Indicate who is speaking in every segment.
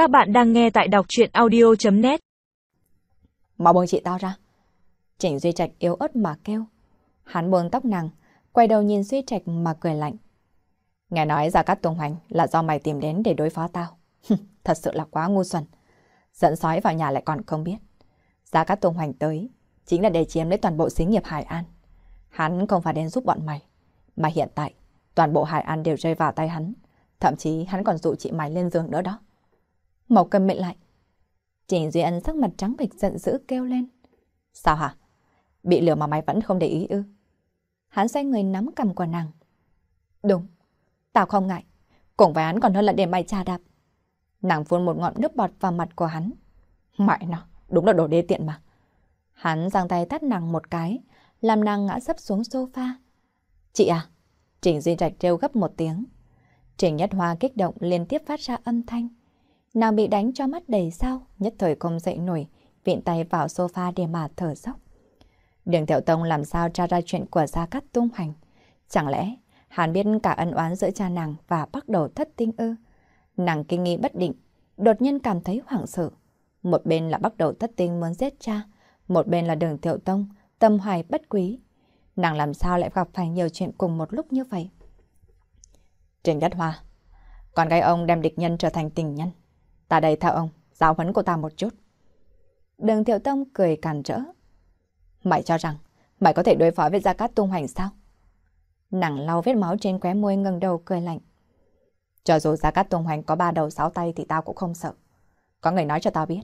Speaker 1: Các bạn đang nghe tại đọc chuyện audio.net
Speaker 2: Mau buông chị tao ra. Trịnh Duy Trạch yếu ớt mà kêu. Hắn buông tóc nàng, quay đầu nhìn Duy Trạch mà cười lạnh. Nghe nói Gia Cát tuông Hoành là do mày tìm đến để đối phó tao. Thật sự là quá ngu xuẩn. Dẫn sói vào nhà lại còn không biết. Gia Cát tuông Hoành tới, chính là để chiếm lấy toàn bộ xí nghiệp Hải An. Hắn không phải đến giúp bọn mày, mà hiện tại toàn bộ Hải An đều rơi vào tay hắn. Thậm chí hắn còn dụ chị mày lên giường nữa đó mau cầm mệnh lại. Trình Duy Ân sắc mặt trắng bệch giận dữ kêu lên. Sao hả? Bị lừa mà mày vẫn không để ý ư? Hắn xoay người nắm cầm của nàng. Đúng, tao không ngại. Cùng với hắn còn hơn là để mày trà đạp. Nàng phun một ngọn nước bọt vào mặt của hắn. Mại nó, đúng là đồ đê tiện mà. Hắn giang tay tắt nàng một cái, làm nàng ngã sấp xuống sofa. Chị à? Trình Duy Trạch trêu gấp một tiếng. Trình Nhất Hoa kích động liên tiếp phát ra âm thanh. Nàng bị đánh cho mắt đầy sao, nhất thời không dậy nổi, viện tay vào sofa để mà thở dốc. Đường Tiểu Tông làm sao tra ra chuyện của Gia Cát tung hành? Chẳng lẽ hắn biết cả ân oán giữa cha nàng và bắt đầu thất tinh ư? Nàng kinh nghi bất định, đột nhiên cảm thấy hoảng sợ. Một bên là bắt đầu thất tinh muốn giết cha, một bên là đường Tiểu Tông, tâm hoài bất quý. Nàng làm sao lại gặp phải nhiều chuyện cùng một lúc như vậy? Trình Đất Hoa, con gái ông đem địch nhân trở thành tình nhân. Ta đây theo ông, giáo huấn của ta một chút. Đường Thiệu Tông cười càn trở. Mày cho rằng, mày có thể đối phó với Gia Cát tung hoành sao? Nàng lau vết máu trên khóe môi ngẩng đầu cười lạnh. Cho dù Gia Cát tung hoành có ba đầu sáu tay thì tao cũng không sợ. Có người nói cho tao biết,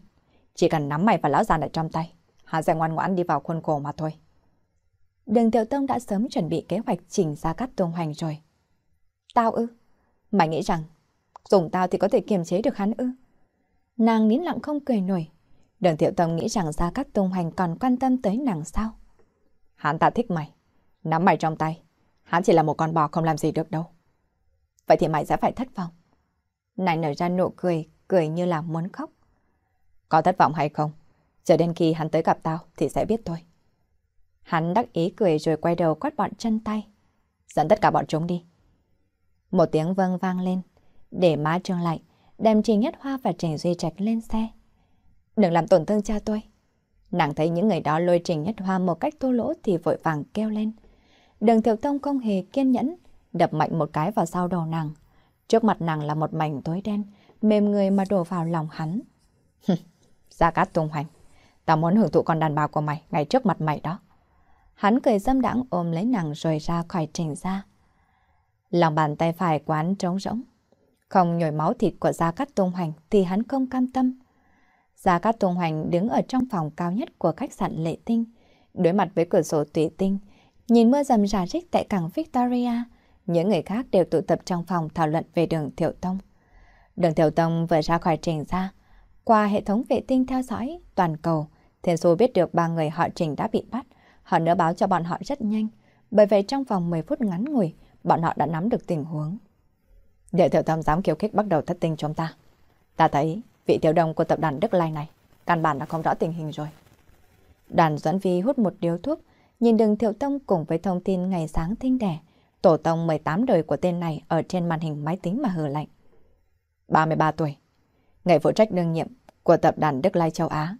Speaker 2: chỉ cần nắm mày và lão già ở trong tay, hắn sẽ ngoan ngoãn đi vào khuôn khổ mà thôi. Đường Tiểu Tông đã sớm chuẩn bị kế hoạch chỉnh Gia Cát tung hoành rồi. Tao ư? Mày nghĩ rằng dùng tao thì có thể kiềm chế được hắn ư? Nàng nín lặng không cười nổi. Đường Thiệu Tâm nghĩ rằng Gia Cát Tung Hoành còn quan tâm tới nàng sao? Hắn ta thích mày. Nắm mày trong tay. Hắn chỉ là một con bò không làm gì được đâu. Vậy thì mày sẽ phải thất vọng. Nàng nở ra nụ cười, cười như là muốn khóc. Có thất vọng hay không? Chờ đến khi hắn tới gặp tao thì sẽ biết thôi. Hắn đắc ý cười rồi quay đầu quát bọn chân tay. Dẫn tất cả bọn chúng đi. Một tiếng vâng vang lên. Để má trương lại, đem Trình Nhất Hoa và Trình Duy Trạch lên xe. Đừng làm tổn thương cha tôi. Nàng thấy những người đó lôi Trình Nhất Hoa một cách thô lỗ thì vội vàng kêu lên. Đường Thiệu Tông không hề kiên nhẫn, đập mạnh một cái vào sau đầu nàng. Trước mặt nàng là một mảnh tối đen, mềm người mà đổ vào lòng hắn. Gia Cát tung hoành, ta muốn hưởng thụ con đàn bà của mày ngay trước mặt mày đó. Hắn cười dâm đãng ôm lấy nàng rồi ra khỏi trình ra. Lòng bàn tay phải quán trống rỗng. Không nhồi máu thịt của Gia Cát tông Hoành thì hắn không cam tâm. Gia Cát tông Hoành đứng ở trong phòng cao nhất của khách sạn Lệ Tinh, đối mặt với cửa sổ tùy tinh, nhìn mưa dầm rà rích tại cảng Victoria. Những người khác đều tụ tập trong phòng thảo luận về đường Thiệu Tông. Đường Thiệu Tông vừa ra khỏi trình ra, qua hệ thống vệ tinh theo dõi toàn cầu, Thiên Xu biết được ba người họ trình đã bị bắt. Họ nữa báo cho bọn họ rất nhanh, bởi vậy trong vòng 10 phút ngắn ngủi, bọn họ đã nắm được tình huống. Địa tiểu thâm dám khiêu khích bắt đầu thất tinh chúng ta. Ta thấy vị tiểu đồng của tập đoàn Đức Lai này căn bản đã không rõ tình hình rồi. Đoàn Doãn Vi hút một điếu thuốc, nhìn đường thiệu tông cùng với thông tin ngày sáng thinh đẻ. Tổ tông 18 đời của tên này ở trên màn hình máy tính mà hờ lạnh. 33 tuổi, ngày phụ trách đương nhiệm của tập đoàn Đức Lai châu Á.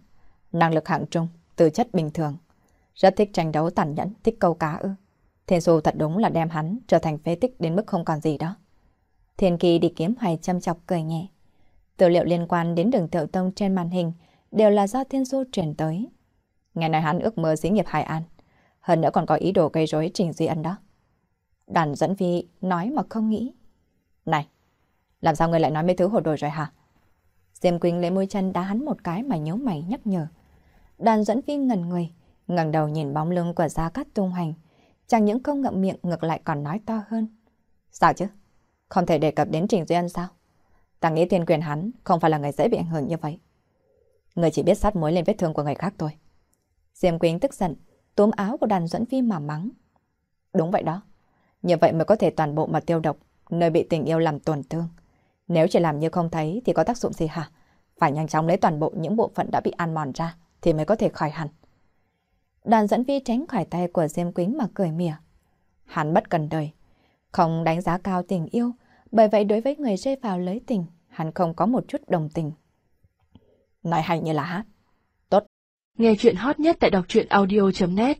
Speaker 2: Năng lực hạng trung, tư chất bình thường. Rất thích tranh đấu tàn nhẫn, thích câu cá ư. Thiên Du thật đúng là đem hắn trở thành phế tích đến mức không còn gì đó. Thiên Kỳ đi kiếm hoài chăm chọc cười nhẹ. Tư liệu liên quan đến đường tiểu tông trên màn hình đều là do Thiên Du truyền tới. Ngày nói hắn ước mơ xí nghiệp Hải An. Hơn nữa còn có ý đồ gây rối Trình Duy Ân đó. Đoàn dẫn vi nói mà không nghĩ. Này, làm sao người lại nói mấy thứ hồ đồ rồi hả? Diêm Quỳnh lấy môi chân đá hắn một cái mà nhớ mày nhắc nhở. Đoàn dẫn vi ngần người, ngẩng đầu nhìn bóng lưng của Gia Cát tung hành. Chẳng những không ngậm miệng ngược lại còn nói to hơn. Sao chứ? Không thể đề cập đến Trình Duy Ân sao? Ta nghĩ thiên quyền hắn không phải là người dễ bị ảnh hưởng như vậy. Người chỉ biết sát mối lên vết thương của người khác thôi. Diêm Quỳnh tức giận, túm áo của đàn dẫn phi mà mắng. Đúng vậy đó. Như vậy mới có thể toàn bộ mà tiêu độc, nơi bị tình yêu làm tổn thương. Nếu chỉ làm như không thấy thì có tác dụng gì hả? Phải nhanh chóng lấy toàn bộ những bộ phận đã bị ăn mòn ra thì mới có thể khỏi hẳn. đàn dẫn vi tránh khỏi tay của Diêm Quýnh mà cười mỉa. Hắn bất cần đời, không đánh giá cao tình yêu, bởi vậy đối với người rơi vào lưới tình, hắn không có một chút đồng tình. nói hay như là hát. tốt.
Speaker 1: Nghe chuyện hot nhất tại đọc truyện audio.net